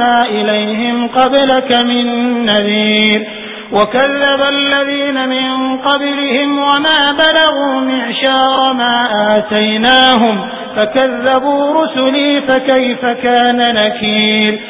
أرسلنا إليهم قبلك من نذير. وكذب الذين من قبلهم وما بلغوا معشار ما آتيناهم. فكذبوا رسلي فكيف كان نكير؟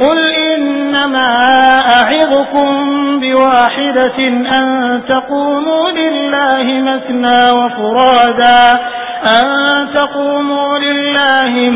قل إنما أعظكم بواحدة أن تقوموا لله مثنى وفرادا أن تقوموا